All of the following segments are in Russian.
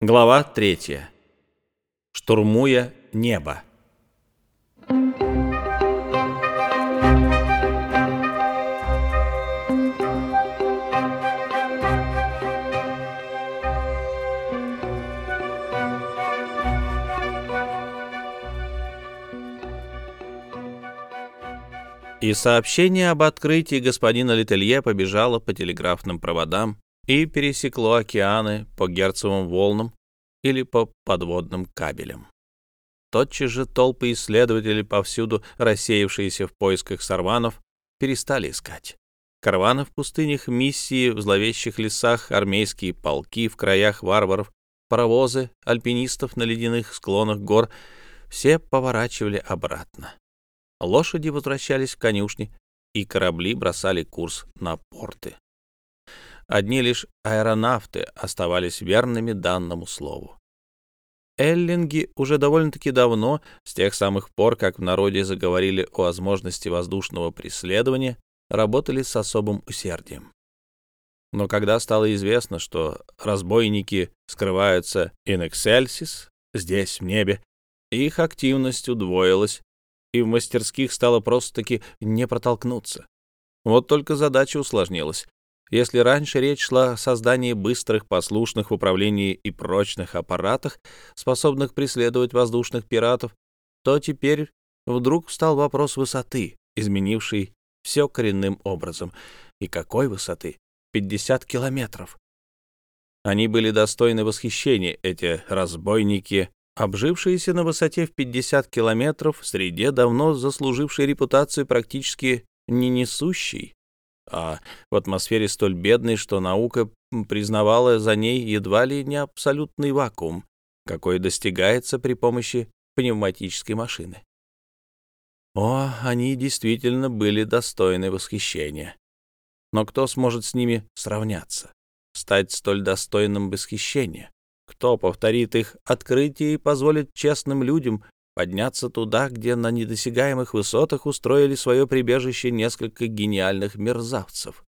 Глава третья. Штурмуя небо. И сообщение об открытии господина Летелье побежало по телеграфным проводам и пересекло океаны по герцовым волнам или по подводным кабелям. Тотчас же толпы исследователей, повсюду рассеявшиеся в поисках сорванов, перестали искать. Караваны в пустынях, миссии в зловещих лесах, армейские полки в краях варваров, паровозы, альпинистов на ледяных склонах гор — все поворачивали обратно. Лошади возвращались в конюшни, и корабли бросали курс на порты. Одни лишь аэронавты оставались верными данному слову. Эллинги уже довольно-таки давно, с тех самых пор, как в народе заговорили о возможности воздушного преследования, работали с особым усердием. Но когда стало известно, что разбойники скрываются in excelsis, здесь, в небе, их активность удвоилась, и в мастерских стало просто-таки не протолкнуться. Вот только задача усложнилась. Если раньше речь шла о создании быстрых, послушных в управлении и прочных аппаратах, способных преследовать воздушных пиратов, то теперь вдруг встал вопрос высоты, изменивший все коренным образом. И какой высоты? 50 километров. Они были достойны восхищения, эти разбойники обжившиеся на высоте в 50 километров в среде, давно заслужившей репутацию практически не несущей, а в атмосфере столь бедной, что наука признавала за ней едва ли не абсолютный вакуум, какой достигается при помощи пневматической машины. О, они действительно были достойны восхищения. Но кто сможет с ними сравняться, стать столь достойным восхищения? Кто повторит их открытие и позволит честным людям подняться туда, где на недосягаемых высотах устроили свое прибежище несколько гениальных мерзавцев?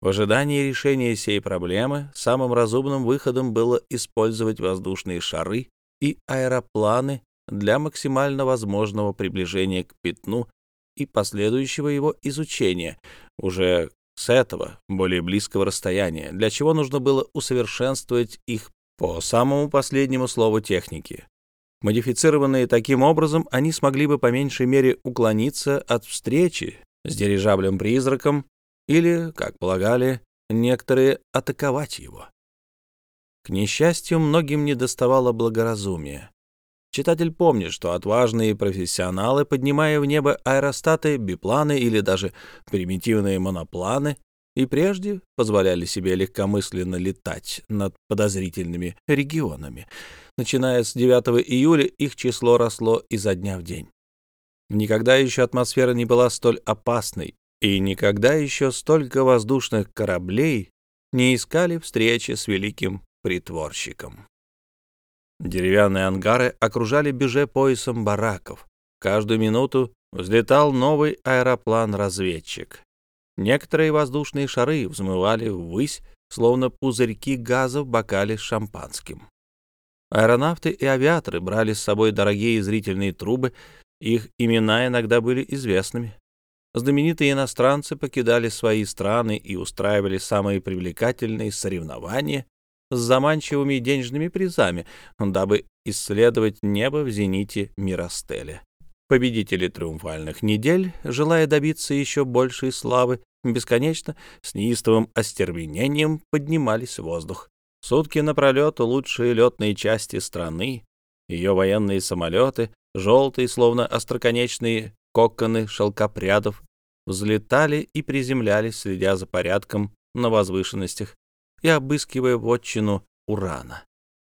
В ожидании решения сей проблемы самым разумным выходом было использовать воздушные шары и аэропланы для максимально возможного приближения к пятну и последующего его изучения, уже с этого более близкого расстояния, для чего нужно было усовершенствовать их по самому последнему слову техники. Модифицированные таким образом, они смогли бы по меньшей мере уклониться от встречи с дирижаблем-призраком или, как полагали, некоторые атаковать его. К несчастью, многим не доставало благоразумия. Читатель помнит, что отважные профессионалы, поднимая в небо аэростаты, бипланы или даже примитивные монопланы, и прежде позволяли себе легкомысленно летать над подозрительными регионами. Начиная с 9 июля их число росло изо дня в день. Никогда еще атмосфера не была столь опасной, и никогда еще столько воздушных кораблей не искали встречи с великим притворщиком. Деревянные ангары окружали бюже поясом бараков. Каждую минуту взлетал новый аэроплан-разведчик. Некоторые воздушные шары взмывали ввысь, словно пузырьки газа в бокале с шампанским. Аэронавты и авиаторы брали с собой дорогие зрительные трубы, их имена иногда были известными. Знаменитые иностранцы покидали свои страны и устраивали самые привлекательные соревнования с заманчивыми денежными призами, дабы исследовать небо в зените Миростеля. Победители триумфальных недель, желая добиться еще большей славы, бесконечно, с неистовым остервенением поднимались в воздух. Сутки напролет лучшие летные части страны, ее военные самолеты, желтые, словно остроконечные коконы шелкопрядов, взлетали и приземлялись, следя за порядком на возвышенностях и обыскивая вотчину Урана.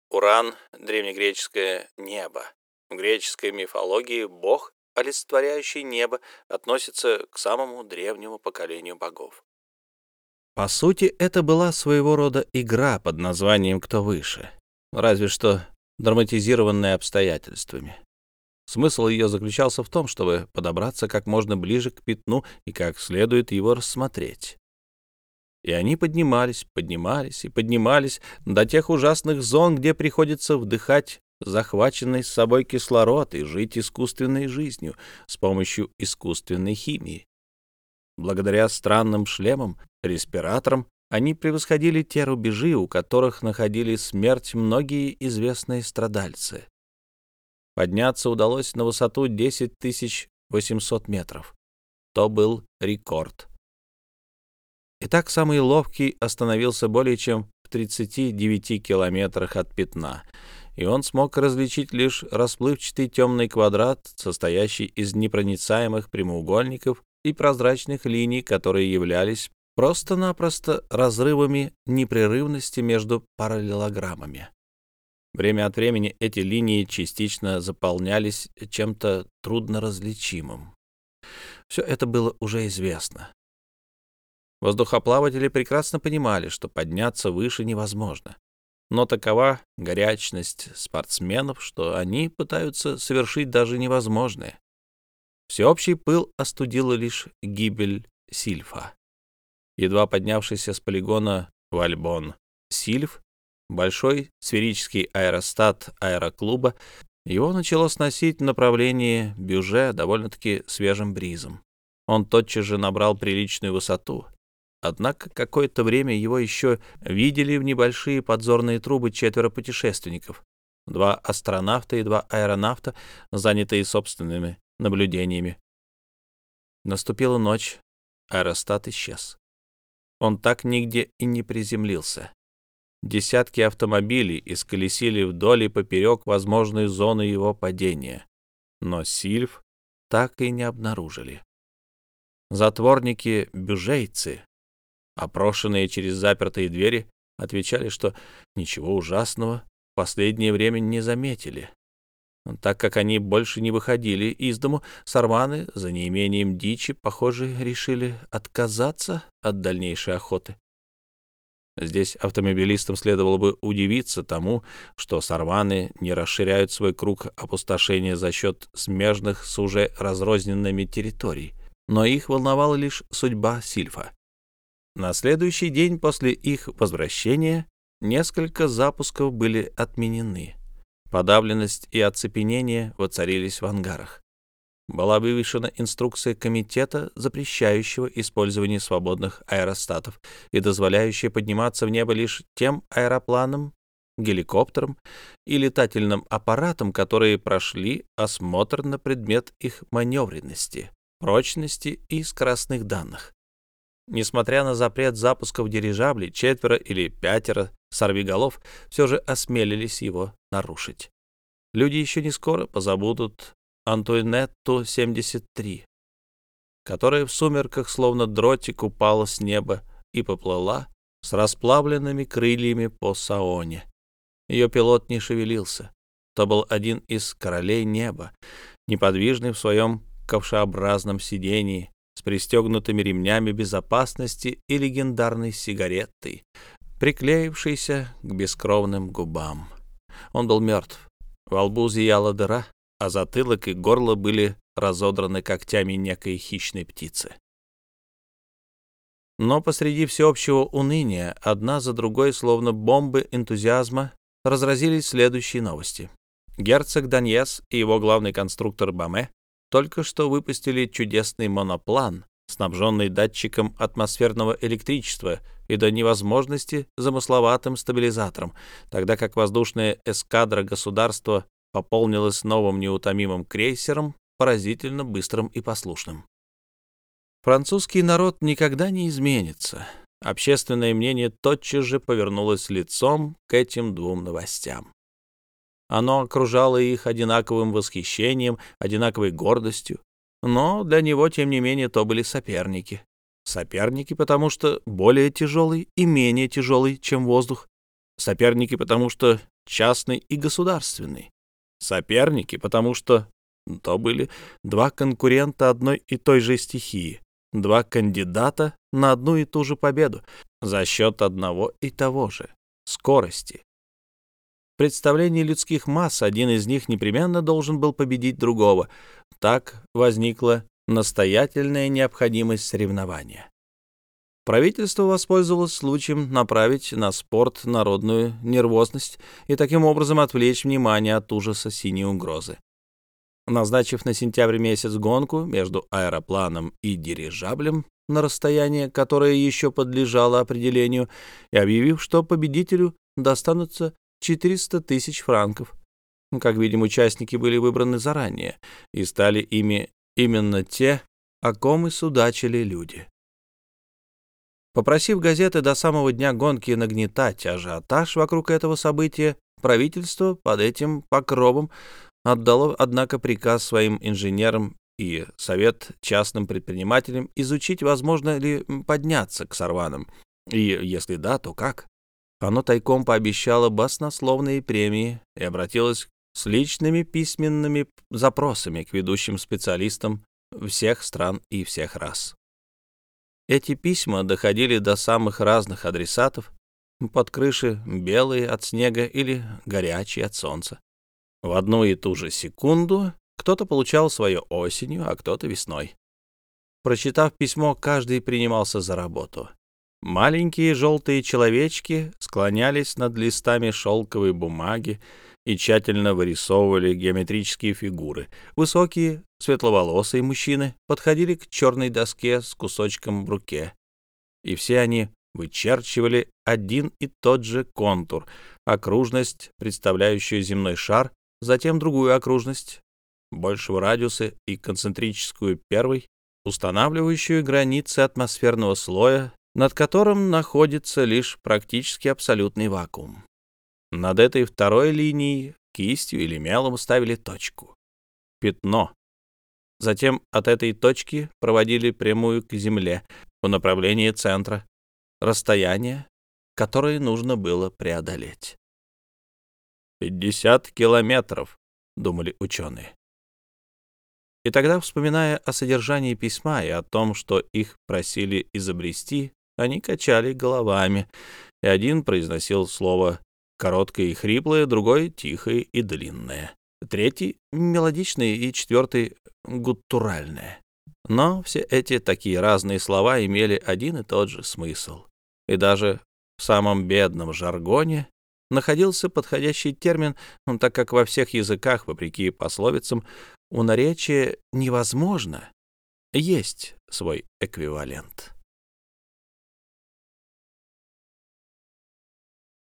Уран — древнегреческое небо. В греческой мифологии бог, олицетворяющий небо, относится к самому древнему поколению богов. По сути, это была своего рода игра под названием «Кто выше», разве что драматизированная обстоятельствами. Смысл ее заключался в том, чтобы подобраться как можно ближе к пятну и как следует его рассмотреть. И они поднимались, поднимались и поднимались до тех ужасных зон, где приходится вдыхать захваченный с собой кислород и жить искусственной жизнью с помощью искусственной химии. Благодаря странным шлемам, респираторам, они превосходили те рубежи, у которых находили смерть многие известные страдальцы. Подняться удалось на высоту 10 800 метров. То был рекорд. Итак, самый ловкий остановился более чем в 39 километрах от пятна, и он смог различить лишь расплывчатый темный квадрат, состоящий из непроницаемых прямоугольников и прозрачных линий, которые являлись просто-напросто разрывами непрерывности между параллелограммами. Время от времени эти линии частично заполнялись чем-то трудноразличимым. Все это было уже известно. Воздухоплаватели прекрасно понимали, что подняться выше невозможно. Но такова горячность спортсменов, что они пытаются совершить даже невозможное. Всеобщий пыл остудила лишь гибель Сильфа. Едва поднявшийся с полигона Вальбон Сильф, большой сферический аэростат аэроклуба, его начало сносить в направлении Бюже довольно-таки свежим бризом. Он тотчас же набрал приличную высоту, Однако какое-то время его еще видели в небольшие подзорные трубы четверо путешественников. Два астронавта и два аэронавта, занятые собственными наблюдениями. Наступила ночь, аэростат исчез. Он так нигде и не приземлился. Десятки автомобилей исколесили вдоль и поперек возможной зоны его падения. Но Сильв так и не обнаружили. Затворники-бюжейцы Опрошенные через запертые двери отвечали, что ничего ужасного в последнее время не заметили. Так как они больше не выходили из дому, сорваны за неимением дичи, похоже, решили отказаться от дальнейшей охоты. Здесь автомобилистам следовало бы удивиться тому, что сорваны не расширяют свой круг опустошения за счет смежных с уже разрозненными территорий, но их волновала лишь судьба Сильфа. На следующий день после их возвращения несколько запусков были отменены. Подавленность и оцепенение воцарились в ангарах. Была вывешена инструкция комитета, запрещающего использование свободных аэростатов и дозволяющая подниматься в небо лишь тем аэропланам, геликоптерам и летательным аппаратам, которые прошли осмотр на предмет их маневренности, прочности и скоростных данных. Несмотря на запрет запусков дирижаблей, четверо или пятеро сорвиголов все же осмелились его нарушить. Люди еще не скоро позабудут Антуинетту-73, которая в сумерках словно дротик упала с неба и поплыла с расплавленными крыльями по Саоне. Ее пилот не шевелился. То был один из королей неба, неподвижный в своем ковшеобразном сидении, с пристегнутыми ремнями безопасности и легендарной сигаретой, приклеившейся к бескровным губам. Он был мертв. Во лбу зияла дыра, а затылок и горло были разодраны когтями некой хищной птицы. Но посреди всеобщего уныния, одна за другой, словно бомбы энтузиазма, разразились следующие новости. Герцог Даньес и его главный конструктор Баме только что выпустили чудесный моноплан, снабженный датчиком атмосферного электричества и до невозможности замысловатым стабилизатором, тогда как воздушная эскадра государства пополнилась новым неутомимым крейсером, поразительно быстрым и послушным. Французский народ никогда не изменится. Общественное мнение тотчас же повернулось лицом к этим двум новостям. Оно окружало их одинаковым восхищением, одинаковой гордостью. Но для него, тем не менее, то были соперники. Соперники, потому что более тяжелый и менее тяжелый, чем воздух. Соперники, потому что частный и государственный. Соперники, потому что то были два конкурента одной и той же стихии, два кандидата на одну и ту же победу за счет одного и того же — скорости, представлении людских масс один из них непременно должен был победить другого. Так возникла настоятельная необходимость соревнования. Правительство воспользовалось случаем направить на спорт народную нервозность и таким образом отвлечь внимание от ужаса синей угрозы. Назначив на сентябрь месяц гонку между аэропланом и дирижаблем на расстояние, которое еще подлежало определению, и объявив, что победителю достанутся 400 тысяч франков. Как видим, участники были выбраны заранее, и стали ими именно те, о ком и судачили люди. Попросив газеты до самого дня гонки нагнетать ажиотаж вокруг этого события, правительство под этим покровом отдало, однако, приказ своим инженерам и совет частным предпринимателям изучить, возможно ли подняться к Сарванам, и, если да, то как. Оно тайком пообещало баснословные премии и обратилось с личными письменными запросами к ведущим специалистам всех стран и всех рас. Эти письма доходили до самых разных адресатов, под крыши белые от снега или горячие от солнца. В одну и ту же секунду кто-то получал свое осенью, а кто-то весной. Прочитав письмо, каждый принимался за работу. Маленькие желтые человечки склонялись над листами шелковой бумаги и тщательно вырисовывали геометрические фигуры. Высокие, светловолосые мужчины подходили к черной доске с кусочком бруке. И все они вычерчивали один и тот же контур, окружность, представляющую земной шар, затем другую окружность большего радиуса и концентрическую первой, устанавливающую границы атмосферного слоя, над которым находится лишь практически абсолютный вакуум. Над этой второй линией кистью или мелом ставили точку. Пятно. Затем от этой точки проводили прямую к Земле по направлению центра, расстояние, которое нужно было преодолеть. «Пятьдесят километров», — думали ученые. И тогда, вспоминая о содержании письма и о том, что их просили изобрести, они качали головами, и один произносил слово короткое и хриплое, другой — тихое и длинное, третий — мелодичное и четвертый — гуттуральное. Но все эти такие разные слова имели один и тот же смысл. И даже в самом бедном жаргоне находился подходящий термин, ну, так как во всех языках, вопреки пословицам, у наречия «невозможно» есть свой эквивалент.